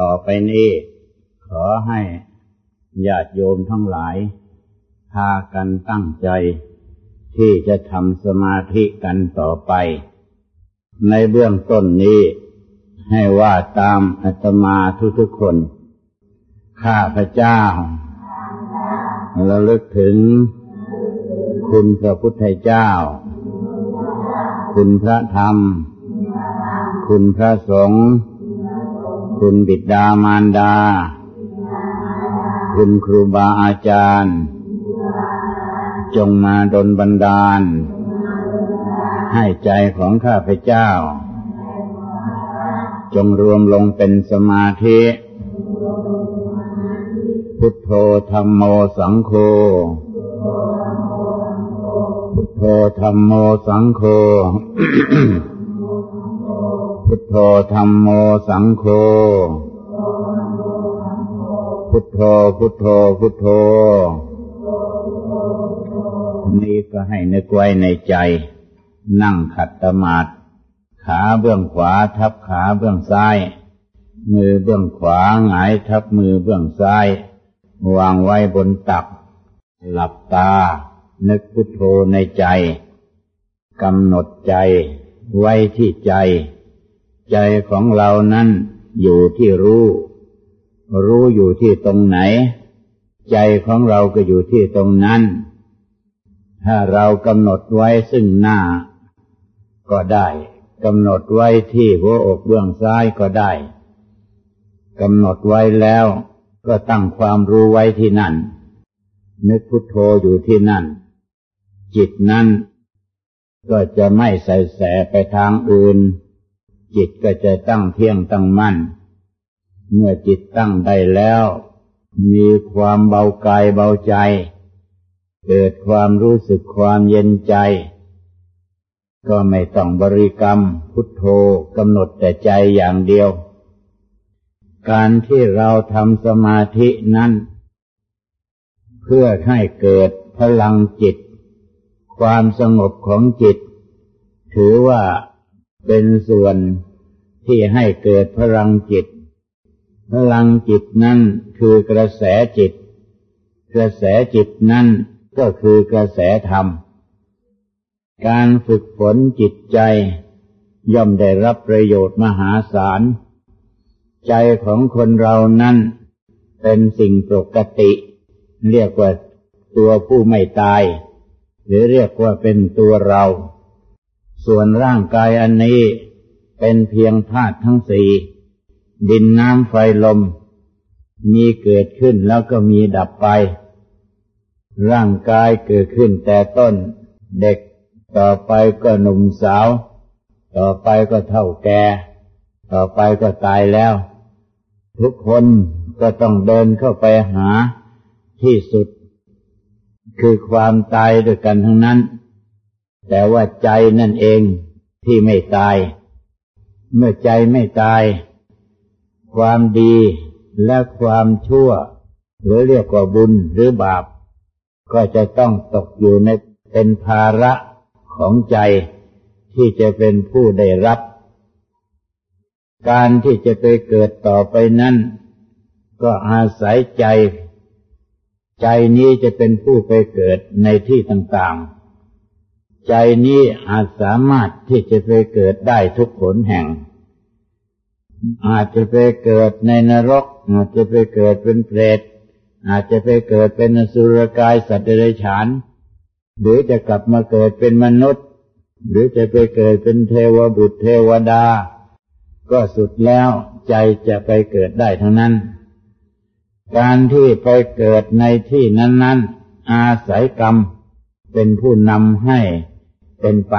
ต่อไปนี้ ขอให้ญาติโยมทั้งหลาย พากันตั้งใจ ที่จะทำสมาธิกันต่อไป ในเบื้องต้นนี้ ให้ว่าตามอาตมาทุกๆคน ข้าพระเจ้าระลึกถึง คุณพระพุทธเจ้า คุณพระธรรม คุณพระสงฆ์ คุณบิดามารดา คุณครูบาอาจารย์ จงมาดลบันดาล ให้ใจของข้าพเจ้า จงรวมลงเป็นสมาธิ พุทโธธรรมโมสังโฆพุทโธธรรมโมสังโฆ พุทโธธรรมโมสังโฆ พุทโธ พุทโธ พุทโธ นี่ก็ให้นึกไว้ในใจ นั่งขัดสมาธิขาเบื้องขวาทับขาเบื้องซ้าย มือเบื้องขวาหงายทับมือเบื้องซ้าย วางไว้บนตัก หลับตา นึกพุทโธในใจ กำหนดใจไว้ที่ใจ ใจของเรานั้นอยู่ที่รู้ รู้อยู่ที่ตรงไหน ใจของเราก็อยู่ที่ตรงนั้น ถ้าเรากำหนดไว้ซึ่งหน้า ก็ได้กำหนดไว้ที่หัวอกเบื้องซ้ายก็ได้กำหนดไว้แล้วก็ตั้งความรู้ไว้ที่นั่น นึกพุทโธอยู่ที่นั่น จิตนั้นก็จะไม่ใส่แสไปทางอื่น จิตก็จะตั้งเที่ยงตั้งมั่น เมื่อจิตตั้งได้แล้ว มีความเบากายเบาใจ เกิดความรู้สึกความเย็นใจ ก็ไม่ต้องบริกรรม พุทโธกำหนดแต่ใจอย่างเดียว การที่เราทำสมาธินั้น เพื่อให้เกิดพลังจิต ความสงบของจิต ถือว่า เป็นส่วนที่ให้เกิดพลังจิต พลังจิตนั้นคือกระแสจิต กระแสจิตนั้นก็คือกระแสธรรม การฝึกฝนจิตใจ ย่อมได้รับประโยชน์มหาศาล ใจของคนเรานั้นเป็นสิ่งปกติ เรียกว่าตัวผู้ไม่ตาย หรือเรียกว่าเป็นตัวเรา ส่วนร่างกายอันนี้เป็นเพียงธาตุทั้งสี่ ดินน้ำไฟลม มีเกิดขึ้นแล้วก็มีดับไป ร่างกายเกิดขึ้นแต่ต้นเด็กต่อไปก็หนุ่มสาว ต่อไปก็เท่าแก่ ต่อไปก็ตายแล้ว ทุกคนก็ต้องเดินเข้าไปหาที่สุด คือความตายด้วยกันทั้งนั้น แต่ว่าใจนั่นเองที่ไม่ตาย เมื่อใจไม่ตาย ความดีและความชั่ว หรือเรียกว่าบุญหรือบาป ก็จะต้องตกอยู่ในเป็นภาระของใจที่จะเป็นผู้ได้รับ การที่จะไปเกิดต่อไปนั้น ก็อาศัยใจ ใจนี้จะเป็นผู้ไปเกิดในที่ต่างๆ ใจนี้อาจสามารถที่จะไปเกิดได้ทุกผลแห่ง อาจจะไปเกิดในนรก อาจจะไปเกิดเป็นเปรต อาจจะไปเกิดเป็นสุรกายสัตว์เดรัจฉาน หรือจะกลับมาเกิดเป็นมนุษย์ หรือจะไปเกิดเป็นเทวบุตรเทวดา ก็สุดแล้วใจจะไปเกิดได้ทั้งนั้น การที่ไปเกิดในที่นั้น ๆ อาศัยกรรมเป็นผู้นำให้ เป็นไป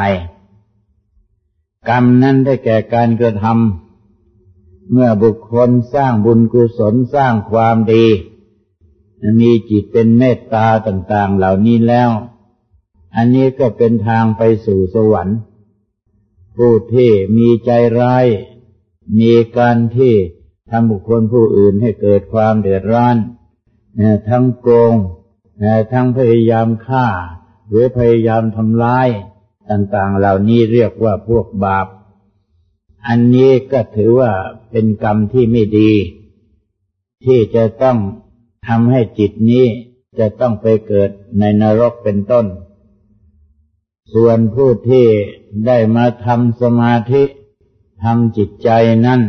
กรรมนั้นได้แก่การกระทำเมื่อบุคคลสร้างบุญกุศลสร้างความดี มีจิตเป็นเมตตาต่าง ๆ เหล่านี้แล้ว อันนี้ก็เป็นทางไปสู่สวรรค์ ผู้ที่มีใจร้าย มีการที่ทำบุคคลผู้อื่นให้เกิดความเดือดร้อนทั้งโกงทั้งพยายามฆ่า หรือพยายามทำร้าย ต่างๆ เหล่านี้เรียกว่าพวกบาป อันนี้ก็ถือว่าเป็นกรรมที่ไม่ดี ที่จะต้องทำให้จิตนี้จะต้องไปเกิดในนรกเป็นต้น ส่วนผู้ที่ได้มาทำสมาธิทำจิตใจนั้น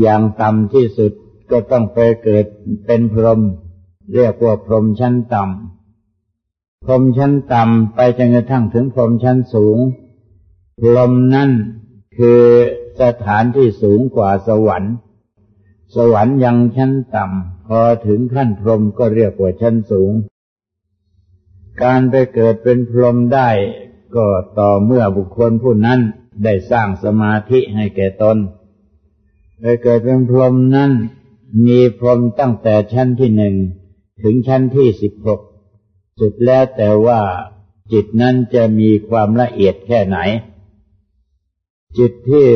อย่างต่ำที่สุดก็ต้องไปเกิดเป็นพรหมเรียกว่าพรหมชั้นต่ำ พรหมชั้นต่ำไปจนกระทั่งถึงพรหมชั้นสูง พรมนั่นคือสถานที่สูงกว่าสวรรค์ สวรรค์ยังชั้นต่ำพอถึงขั้นพรหมก็เรียกว่าชั้นสูง การไปเกิดเป็นพรหมได้ก็ต่อเมื่อบุคคลผู้นั้นได้สร้างสมาธิให้แก่ตนไปเกิดเป็นพรหมนั้นมีพรหมตั้งแต่ชั้นที่หนึ่งถึงชั้นที่สิบหก สุดแล้วแต่ว่าจิตนั้นจะมีความละเอียดแค่ไหน จิตที่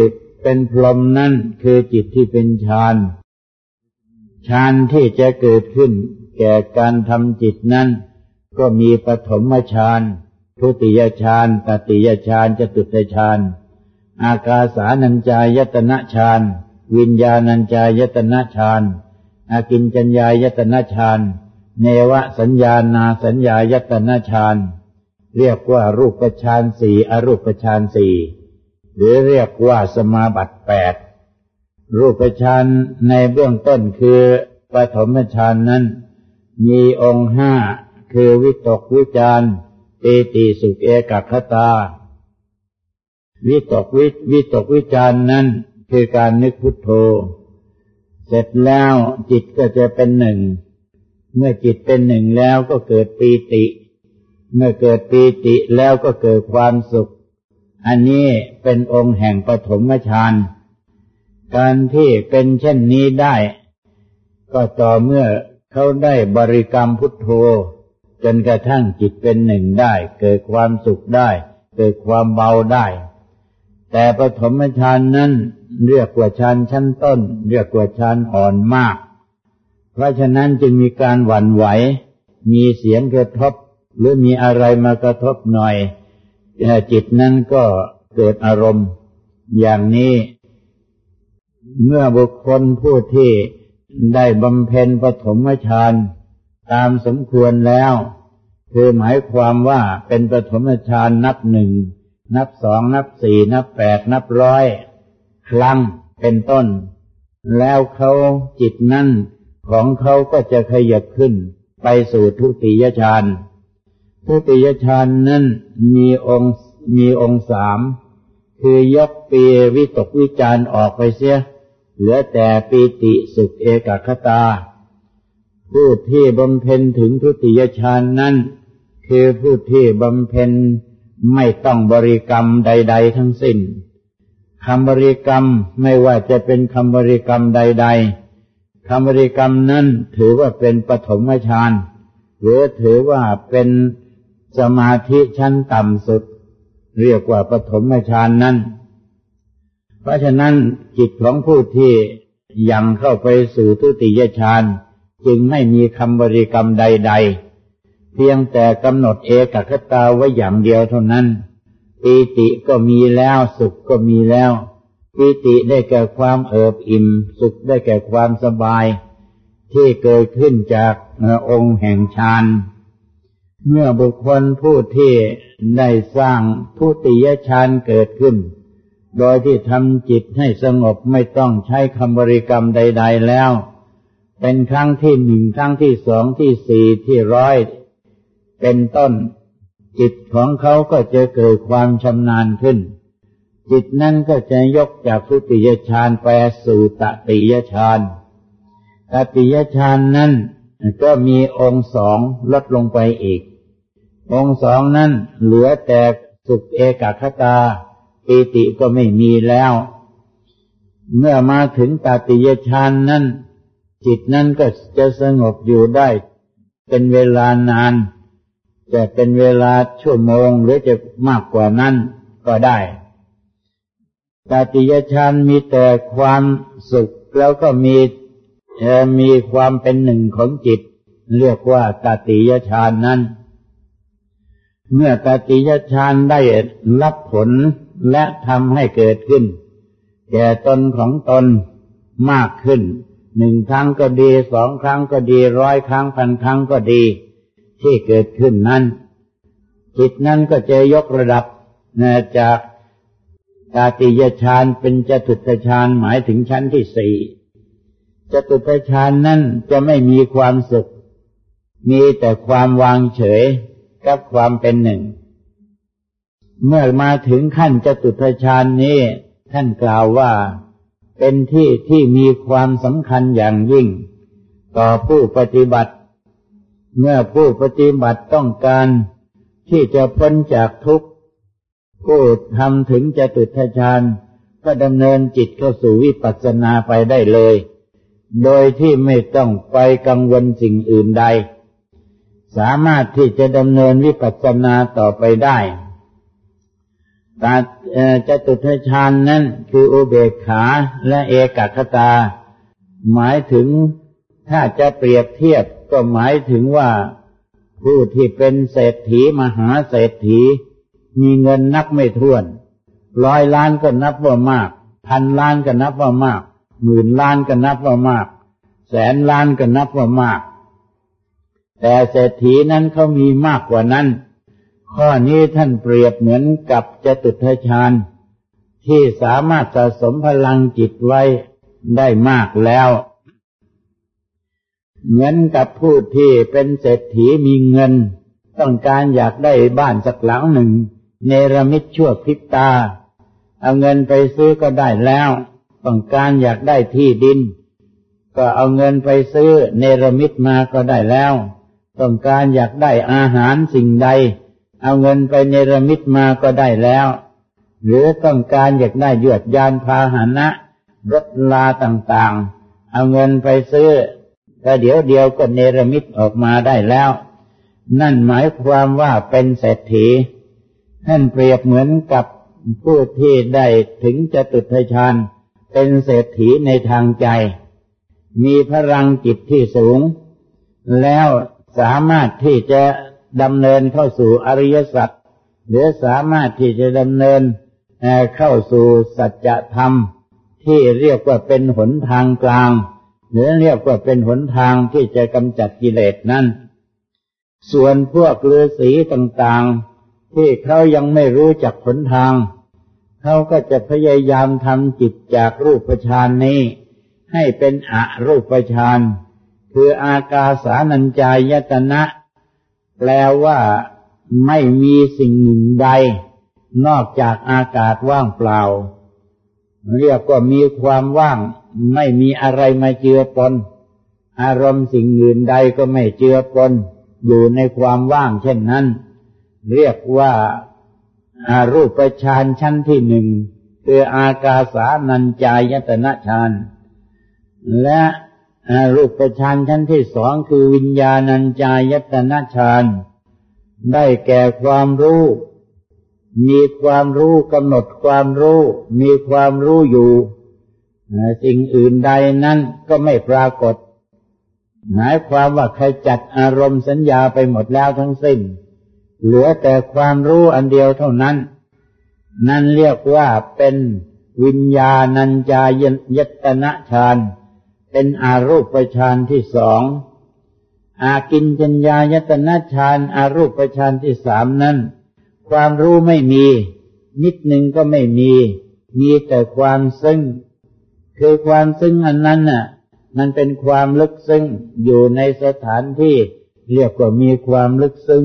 เป็นพรหมนั้นคือจิตที่เป็นฌานฌานที่จะเกิดขึ้น แก่การทำจิตนั้น ก็มีปฐมฌานทุติยฌานตติยฌานจตุตฌานอากาสานัญจายตนะฌานวิญญาณัญจายตนะฌานอากินจัญญายตนะฌาน เนวสัญญานาสัญญายตนะฌานเรียกว่ารูปฌานสี่อรูปฌานสี่หรือเรียกว่าสมาบัติแปดรูปฌานในเบื้องต้นคือปฐมฌานนั้น มีองค์ห้าคือวิตกวิจารปีติสุขเอกคตา วิตกวิวิตกวิจารนั้นคือการนึกพุทโธ เสร็จแล้วจิตก็จะเป็นหนึ่ง เมื่อจิตเป็นหนึ่งแล้วก็เกิดปีติ เมื่อเกิดปีติแล้วก็เกิดความสุข อันนี้เป็นองค์แห่งปฐมฌาน การที่เป็นเช่นนี้ได้ ก็ต่อเมื่อเขาได้บริกรรมพุทโธ จนกระทั่งจิตเป็นหนึ่งได้ เกิดความสุขได้ เกิดความเบาได้ แต่ปฐมฌานนั้นเรียกว่าฌานชั้นต้น เรียกว่าฌานอ่อนมาก เพราะฉะนั้นจึงมีการหวั่นไหว มีเสียงกระทบ หรือมีอะไรมากระทบหน่อย จิตนั้นก็เกิดอารมณ์ อย่างนี้ เมื่อบุคคลผู้ที่ได้บำเพ็ญปฐมฌานตามสมควรแล้ว คือหมายความว่าเป็นปฐมฌานนับหนึ่ง นับสอง นับสี่ นับแปด นับร้อย ครั้งเป็นต้น แล้วเขาจิตนั้น ของเขาก็จะขยับขึ้นไปสู่ทุติยฌานทุติยฌานนั้นมีองค์มีองค์สามคือยกปีวิตกวิจารออกไปเสีย เหลือแต่ปีติสุขเอกคตา ผู้ที่บำเพ็ญถึงทุติยฌานนั้น คือผู้ที่บำเพ็ญไม่ต้องบริกรรมใด ๆ ทั้งสิ้นคำบริกรรมไม่ว่าจะเป็นคำบริกรรมใด ๆ คำบริกรรมนั้นถือว่าเป็นปฐมฌานหรือถือว่าเป็นสมาธิชั้นต่ำสุด เรียกว่าปฐมฌานนั้น เพราะฉะนั้นจิตของผู้ที่ยังเข้าไปสู่ทุติยฌานจึงไม่มีคำบริกรรมใด ๆ เพียงแต่กำหนดเอกคตาไว้อย่างเดียวเท่านั้นปีติก็มีแล้วสุขก็มีแล้ว ปีติได้แก่ความเอิบอิ่ม สุขได้แก่ความสบาย ที่เกิดขึ้นจากองค์แห่งฌานเมื่อบุคคลผู้ที่ได้สร้างผู้ติยฌานเกิดขึ้น โดยที่ทำจิตให้สงบไม่ต้องใช้คำบริกรรมใด ๆแล้ว เป็นครั้งที่หนึ่งครั้งที่สองที่สี่ที่ร้อย เป็นต้น จิตของเขาก็จะเกิดความชำนาญขึ้น จิตนั้นก็จะยกจากทุติยฌานไปสู่ตติยฌานตติยฌานนั้นก็มีองค์สองลดลงไปอีก องค์สองนั้นเหลือแต่สุขเอกคตาปีติก็ไม่มีแล้ว เมื่อมาถึงตติยฌานนั้น จิตนั้นก็จะสงบอยู่ได้ เป็นเวลานาน จะเป็นเวลาชั่วโมงหรือจะมากกว่านั้นก็ได้ ตาติยฌานมีแต่ความสุขแล้วก็มีมีความเป็นหนึ่งของจิต เรียกว่าตาติยฌานนั้น เมื่อตาติยฌานได้รับผลและทำให้เกิดขึ้น แก่ตนของตนมากขึ้นหนึ่งครั้งก็ดีสองครั้งก็ดีร้อยครั้งพันครั้งก็ดี ที่เกิดขึ้นนั้น จิตนั้นก็จะยกระดับจาก ตาติยฌานเป็นจตุตฌานหมายถึงชั้นที่สี่จตุตฌานนั้นจะไม่มีความสุข มีแต่ความวางเฉยกับความเป็นหนึ่ง เมื่อมาถึงขั้นจตุตฌานนี้ท่านกล่าวว่าเป็นที่ที่มีความสำคัญอย่างยิ่ง ต่อผู้ปฏิบัติ เมื่อผู้ปฏิบัติต้องการที่จะพ้นจากทุกข์ ผู้ทำถึงจะตุทฌานก็ดำเนินจิตเข้าสู่วิปัสสนาไปได้เลย โดยที่ไม่ต้องไปกังวลสิ่งอื่นใด สามารถที่จะดำเนินวิปัสสนาต่อไปได้ตาจะตุทฌานนั้นคืออุเบกขาและเอกคตา หมายถึงถ้าจะเปรียบเทียบก็หมายถึงว่าผู้ที่เป็นเศรษฐีมหาเศรษฐี มีเงินนับไม่ถ้วน ร้อยล้านก็นับว่ามาก พันล้านก็นับว่ามาก หมื่นล้านก็นับว่ามาก แสนล้านก็นับว่ามาก แต่เศรษฐีนั้นเขามีมากกว่านั้น ข้อนี้ท่านเปรียบเหมือนกับจตุทชานที่สามารถสะสมพลังจิตไว้ได้มากแล้ว เหมือนกับผู้ที่เป็นเศรษฐีมีเงิน ต้องการอยากได้บ้านสักหลังหนึ่ง เนรมิตชั่วพริบตา เอาเงินไปซื้อก็ได้แล้วต้องการอยากได้ที่ดิน ก็เอาเงินไปซื้อเนรมิตมาก็ได้แล้วต้องการอยากได้อาหารสิ่งใด เอาเงินไปเนรมิตมาก็ได้แล้ว หรือต้องการอยากได้ยวดยานพาหนะรถลาต่างๆ เอาเงินไปซื้อก็เดี๋ยวเดียวก็เนรมิตออกมาได้แล้ว นั่นหมายความว่าเป็นเศรษฐี ท่านเปรียบเหมือนกับผู้ที่ได้ถึงจะตุทฌานเป็นเศรษฐีในทางใจ มีพลังจิตที่สูง แล้วสามารถที่จะดำเนินเข้าสู่อริยสัจหรือสามารถที่จะดำเนินเข้าสู่สัจธรรม ที่เรียกว่าเป็นหนทางกลาง หรือเรียกว่าเป็นหนทางที่จะกำจัดกิเลสนั้น ส่วนพวกฤาษีต่างๆ ที่เขายังไม่รู้จักผลทาง เขาก็จะพยายามทำจิตจากรูปฌานนี้ ให้เป็นอรูปฌานคืออากาสานัญจายตนะ แปลว่าไม่มีสิ่งหนึ่งใด นอกจากอากาศว่างเปล่า เรียกว่ามีความว่าง ไม่มีอะไรมาเจือปน อารมณ์สิ่งอื่นใดก็ไม่เจือปน อยู่ในความว่างเช่นนั้น เรียกว่าอารูปฌานชั้นที่หนึ่งคืออากาสานัญจายตนะฌานและอารูปฌานชั้นที่สองคือวิญญาณัญจายตนะฌานได้แก่ความรู้ มีความรู้กำหนดความรู้ มีความรู้อยู่ สิ่งอื่นใดนั้นก็ไม่ปรากฏ หมายความว่าใครจัดอารมณ์สัญญาไปหมดแล้วทั้งสิ้น เหลือแต่ความรู้อันเดียวเท่านั้น นั่นเรียกว่าเป็นวิญญาณัญจายยตนะฌานเป็นอารูปฌานที่สอง อากินจัญญายตนะฌานอารูปฌานที่สามนั้น ความรู้ไม่มี นิดหนึ่งก็ไม่มี มีแต่ความซึ้งคือความซึ้งอันนั้นน่ะ มันเป็นความลึกซึ้งอยู่ในสถานที่ เรียกว่ามีความลึกซึ้ง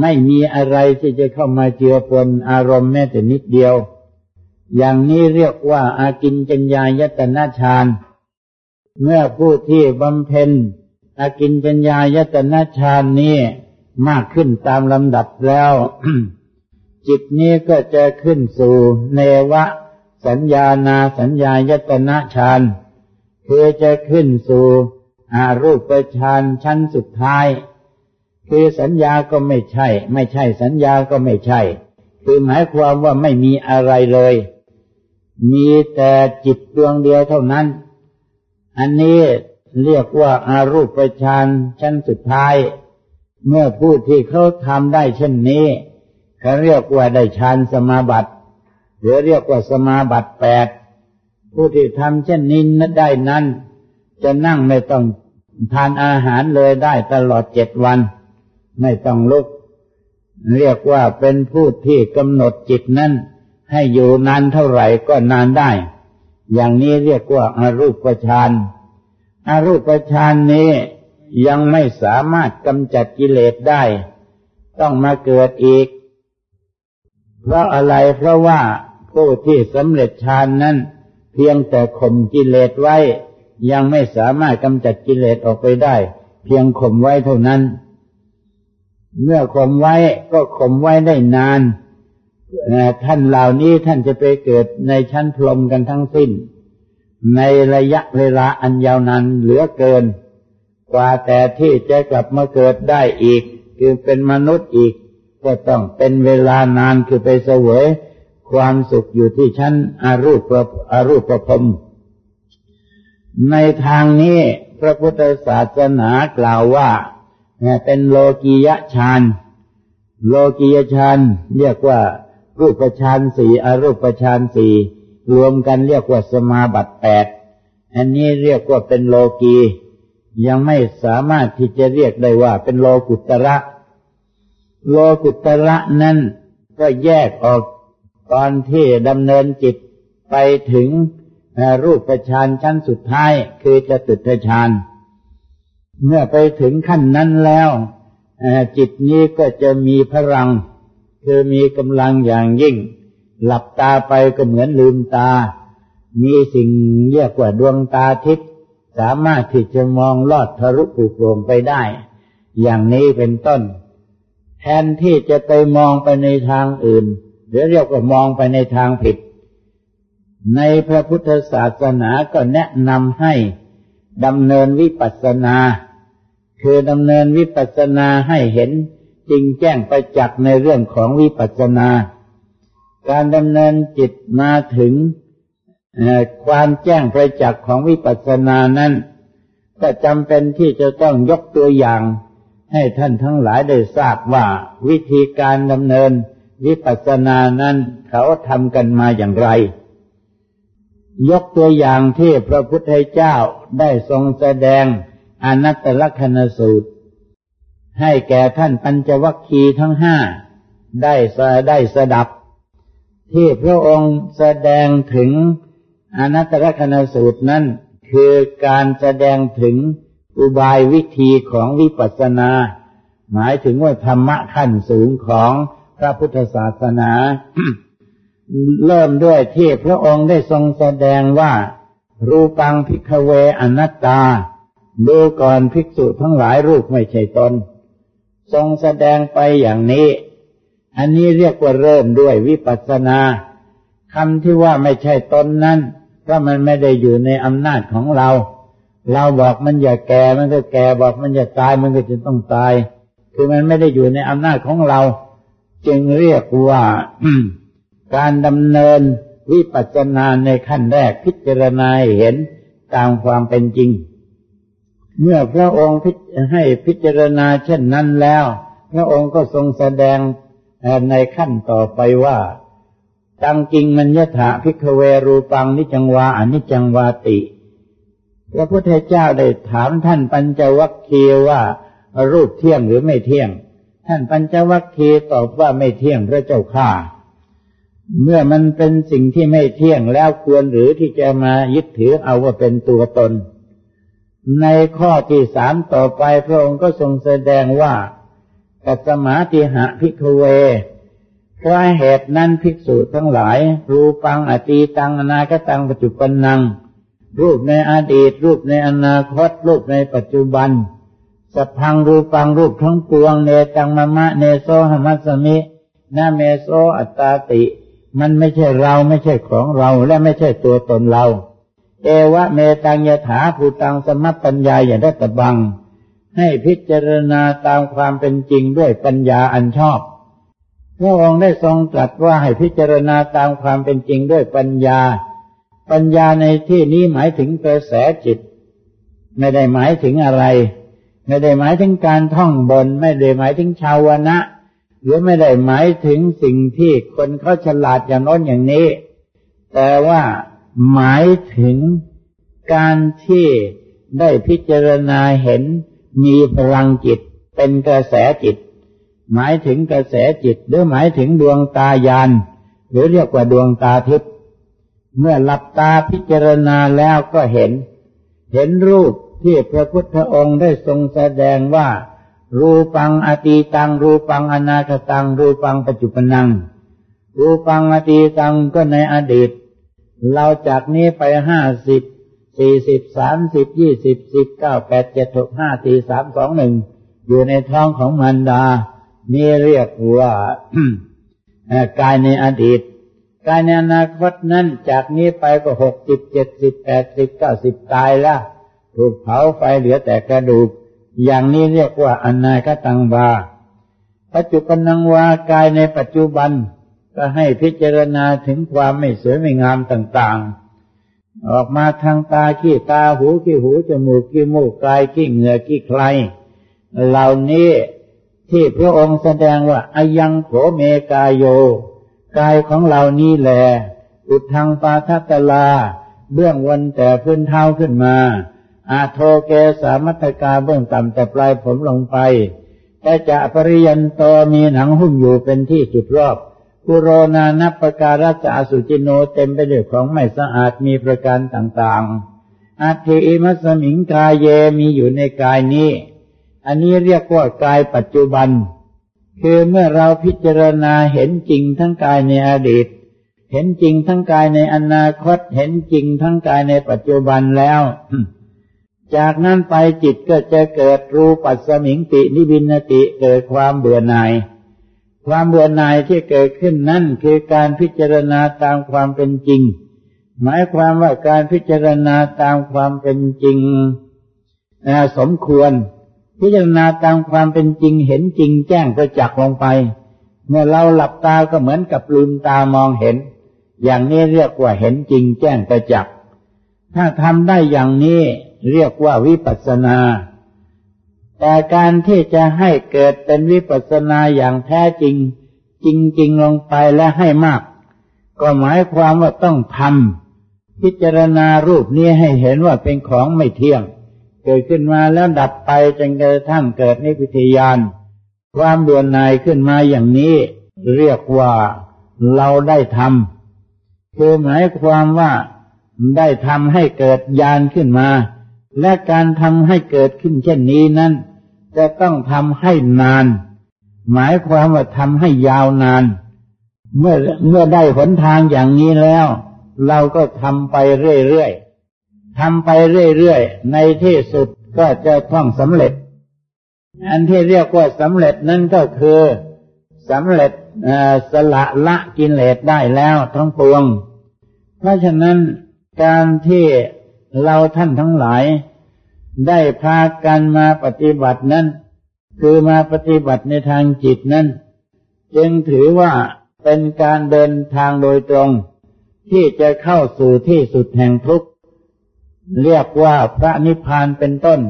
ไม่มีอะไรที่จะเข้ามาเจือปนอารมณ์แม้แต่นิดเดียว อย่างนี้เรียกว่าอากินจัญญายตนาฌาน เมื่อผู้ที่บำเพ็ญอากินจัญญายตนาฌานนี้มากขึ้นตามลำดับแล้ว จิตนี้ก็จะขึ้นสู่เนวะ สัญญานาสัญญายตนะฌานคือจะขึ้นสู่อารูปฌานชั้นสุดท้าย คือสัญญาก็ไม่ใช่ ไม่ใช่สัญญาก็ไม่ใช่ คือหมายความว่าไม่มีอะไรเลย มีแต่จิตดวงเดียวเท่านั้น อันนี้เรียกว่าอารูปฌานชั้นสุดท้าย เมื่อผู้ที่เขาทำได้เช่นนี้เขาเรียกว่าได้ฌานสมาบัติหรือเรียกว่าสมาบัติแปดผู้ที่ทำเช่นนี้นั้นได้นั้น จะนั่งไม่ต้องทานอาหารเลยได้ตลอดเจ็ดวัน ไม่ต้องลุก เรียกว่าเป็นผู้ที่กำหนดจิตนั้น ให้อยู่นานเท่าไหร่ก็นานได้ อย่างนี้เรียกว่าอารูปฌานอารูปฌานนี้ยังไม่สามารถกำจัดกิเลสได้ ต้องมาเกิดอีก เพราะอะไรเพราะว่าผู้ที่สำเร็จฌานนั้น เพียงแต่ข่มกิเลสไว้ ยังไม่สามารถกำจัดกิเลสออกไปได้ เพียงข่มไว้เท่านั้น เมื่อข่มไว้ก็ข่มไว้ได้นานท่านเหล่านี้ท่านจะไปเกิดในชั้นพรหมกันทั้งสิ้น ในระยะเวลาอันยาวนานเหลือเกิน กว่าแต่ที่จะกลับมาเกิดได้อีก คือเป็นมนุษย์อีก ก็ต้องเป็นเวลานานคือไปเสวย ความสุขอยู่ที่ชั้นอารูปอารูปภพในทางนี้พระพุทธศาสนากล่าวว่า เป็นโลกียฌานโลกียฌานเรียกว่ารูปฌานสี่อรูปฌานสี่รวมกันเรียกว่าสมาบัติแปดอันนี้เรียกว่าเป็นโลกียังไม่สามารถที่จะเรียกได้ว่าเป็นโลกุตระ โลกุตระนั้นก็แยกออกตอนที่ดำเนินจิตไปถึงรูปฌานชั้นสุดท้ายคือจตุตฌาน เมื่อไปถึงขั้นนั้นแล้วจิตนี้ก็จะมีพลัง คือมีกำลังอย่างยิ่ง หลับตาไปก็เหมือนลืมตา มีสิ่งเรียกว่าดวงตาทิพย์สามารถที่จะมองลอดทะลุผูกโปร่งไปได้ อย่างนี้เป็นต้น แทนที่จะไปมองไปในทางอื่น หรือเรียกว่ามองไปในทางผิด ในพระพุทธศาสนาก็แนะนำให้ ดำเนินวิปัสสนา คือดำเนินวิปัสสนาให้เห็นจริงแจ้งไปจักในเรื่องของวิปัสสนา การดำเนินจิตมาถึงความแจ้งประจักษ์ของวิปัสสนานั้น ก็จำเป็นที่จะต้องยกตัวอย่าง ให้ท่านทั้งหลายได้ทราบว่าวิธีการดำเนินวิปัสสนานั้นเขาทำกันมาอย่างไร ยกตัวอย่างที่พระพุทธเจ้าได้ทรงแสดงอนัตตลกนสูตร ให้แก่ท่านปัญจวัคคีย์ทั้งห้าได้ได้สดับ ที่พระองค์แสดงถึงอนัตตลกนสูตรนั้นคือการแสดงถึงอุบายวิธีของวิปัสสนา หมายถึงว่าธรรมะขั้นสูงของพระพุทธศาสนา เริ่มด้วยที่พระองค์ได้ทรงแสดงว่า รูปังพิกเวอนัตตา ดูก่อนภิกษุทั้งหลายรูปไม่ใช่ตน ทรงแสดงไปอย่างนี้ อันนี้เรียกว่าเริ่มด้วยวิปัสสนาคำที่ว่าไม่ใช่ตนนั้นก็มันไม่ได้อยู่ในอำนาจของเรา เราบอกมันอย่าแก่มันก็แก่บอกมันอย่าตายมันก็จะต้องตาย คือมันไม่ได้อยู่ในอำนาจของเรา จึงเรียกว่า การดำเนินวิปัสสนาในขั้นแรกพิจารณาเห็นตามความเป็นจริง เมื่อพระองค์ให้พิจารณาเช่นนั้นแล้ว พระองค์ก็ทรงแสดงในขั้นต่อไปว่าตังจริงมันยถาพิกเวรูปังนิจังวาอนิจังวาติ พระพุทธเจ้าได้ถามท่านปัญจวัคคีย์ว่ารูปเที่ยงหรือไม่เที่ยง ท่านปัญจวัคคีย์ตอบว่าไม่เที่ยงพระเจ้าข้า เมื่อมันเป็นสิ่งที่ไม่เที่ยงแล้วควรหรือที่จะมายึดถือเอาว่าเป็นตัวตน ในข้อที่สามต่อไปพระองค์ก็ทรงแสดงว่ากัสมาติหะพิกเวเพราะเหตุนั้นภิกษุทั้งหลาย รูปังอตีตังอนาคตังปัจจุบันนัง รูปในอดีต รูปในอนาคต รูปในปัจจุบันสัพพังรูปังรูปทั้งปวงเนตังมะมะเนโสหะมัสมินะ เมโส อัตตาติ มันไม่ใช่เราไม่ใช่ของเราและไม่ใช่ตัวตนเรา เอวะเมตัง ยะถาภูตัง สัมมัปปัญญายะ ทัฏฐัพพัง ให้พิจารณาตามความเป็นจริงด้วยปัญญาอันชอบพระองค์ได้ทรงตรัสว่าให้พิจารณาตามความเป็นจริงด้วยปัญญา ปัญญาในที่นี้หมายถึงกระแสจิต ไม่ได้หมายถึงอะไร ไม่ได้หมายถึงการท่องบน ไม่ได้หมายถึงชาวนะ หรือไม่ได้หมายถึงสิ่งที่คนเขาฉลาดอย่างน้นอย่างนี้ แต่ว่าหมายถึงการที่ได้พิจารณาเห็นมีพลังจิตเป็นกระแสจิต หมายถึงกระแสจิต หรือหมายถึงดวงตายานหรือเรียกว่าดวงตาทิพย์เมื่อหลับตาพิจารณาแล้วก็เห็น เห็นรูปที่พระพุทธองค์ได้ทรงแสดงว่า รูปังอตีตัง รูปังอนาคตัง รูปังปัจจุปนัง รูปังอตีตังก็ในอดีต เราจากนี้ไปห้าสิบสี่สิบสามสิบยี่สิบสิบเก้าแปดเจ็ดหกห้าสี่สามสองหนึ่งอยู่ในท้องของมันดา นี่เรียกว่ากายในอดีต กายในอนาคตนั้นจากนี้ไปก็หกสิบเจ็ดสิบแปดสิบเก้าสิบตายแล้วถูกเผาไฟเหลือแต่กระดูก อย่างนี้เรียกว่าอนาคตังวา ปัจจุบันังวากายในปัจจุบันก็ให้พิจารณาถึงความไม่สวยไม่งามต่างๆ ออกมาทางตาขี้ตาหูขี้หูจมูกขี้มูกกายขี้เหงื่อขี้ใคร เหล่านี้ที่พระองค์แสดงว่าอายังโขเมกายโย กายของเรานี้แหละอุดทางปาทัตลา เบื้องวันแต่พื้นเท้าขึ้นมา อาโทเกสามัตกาเบื้องต่ำแต่ปลายผมลงไปแต่จะปริยันโตมีหนังหุ้มอยู่เป็นที่จุดรอบกุโรนานับประการัจาสุจิโนเต็มไปด้วยของไม่สะอาดมีประการต่างๆอัตถิมัสมิงกายเยมีอยู่ในกายนี้ อันนี้เรียกว่ากายปัจจุบัน คือเมื่อเราพิจารณาเห็นจริงทั้งกายในอดีต เห็นจริงทั้งกายในอนาคต เห็นจริงทั้งกายในปัจจุบันแล้ว จากนั้นไปจิตก็จะเกิดรูปัสมิงตินิบินติเกิดความเบื่อหน่าย ความเบื่อหน่ายที่เกิดขึ้นนั่นคือการพิจารณาตามความเป็นจริง หมายความว่าการพิจารณาตามความเป็นจริงสมควร พิจารณาตามความเป็นจริงเห็นจริงแจ้งประจักษ์ลงไป เมื่อเราหลับตาก็เหมือนกับลืมตามองเห็น อย่างนี้เรียกว่าเห็นจริงแจ้งประจักษ์ถ้าทำได้อย่างนี้ เรียกว่าวิปัสนา แต่การที่จะให้เกิดเป็นวิปัสนาอย่างแท้จริง จริง ๆ ลงไปและให้มาก ก็หมายความว่าต้องทำพิจารณารูปนี้ให้เห็นว่าเป็นของไม่เที่ยง เกิดขึ้นมาแล้วดับไปจนกระทั่งเกิดนิพพิทยาน ความเบื่อหน่ายขึ้นมาอย่างนี้ เรียกว่าเราได้ทำคือหมายความว่าได้ทำให้เกิดญาณขึ้นมา และการทำให้เกิดขึ้นเช่นนี้นั้น จะต้องทำให้นาน หมายความว่าทำให้ยาวนาน เมื่อเมื่อได้หนทางอย่างนี้แล้ว เราก็ทำไปเรื่อยๆทำไปเรื่อยๆในที่สุดก็จะต้องสำเร็จ อันที่เรียกว่าสำเร็จนั่นก็คือสำเร็จสละละกิเลสได้แล้วทั้งปวง เพราะฉะนั้นการที่ เราท่านทั้งหลาย ได้พากันมาปฏิบัตินั้น คือมาปฏิบัติในทางจิตนั้น จึงถือว่าเป็นการเดินทางโดยตรง ที่จะเข้าสู่ที่สุดแห่งทุกข์ เรียกว่าพระนิพพานเป็นต้น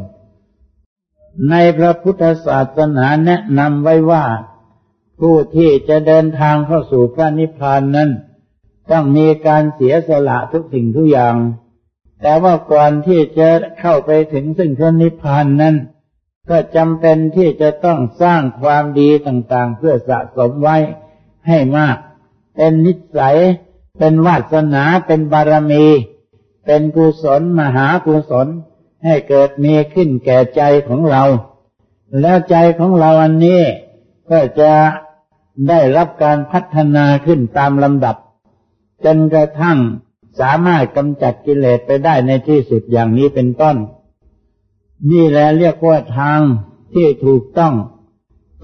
ในพระพุทธศาสนาแนะนำไว้ว่า ผู้ที่จะเดินทางเข้าสู่พระนิพพานนั้น ต้องมีการเสียสละทุกสิ่งทุกอย่าง แต่ว่าก่อนที่จะเข้าไปถึงซึ่งพระนิพพานนั้น ก็จำเป็นที่จะต้องสร้างความดีต่างๆ เพื่อสะสมไว้ให้มาก เป็นนิสัย เป็นวาสนา เป็นบารมี เป็นกุศลมหากุศล ให้เกิดมีขึ้นแก่ใจของเรา แล้วใจของเราอันนี้ก็จะได้รับการพัฒนาขึ้นตามลำดับ จนกระทั่ง สามารถกำจัดกิเลสไปได้ในที่สุดอย่างนี้เป็นต้น นี่แหละเรียกว่าทางที่ถูกต้อง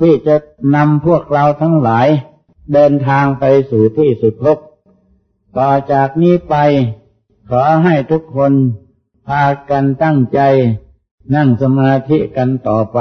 ที่จะนำพวกเราทั้งหลาย เดินทางไปสู่ที่สุดพบต่อจากนี้ไป ขอให้ทุกคนพากันตั้งใจ นั่งสมาธิกันต่อไป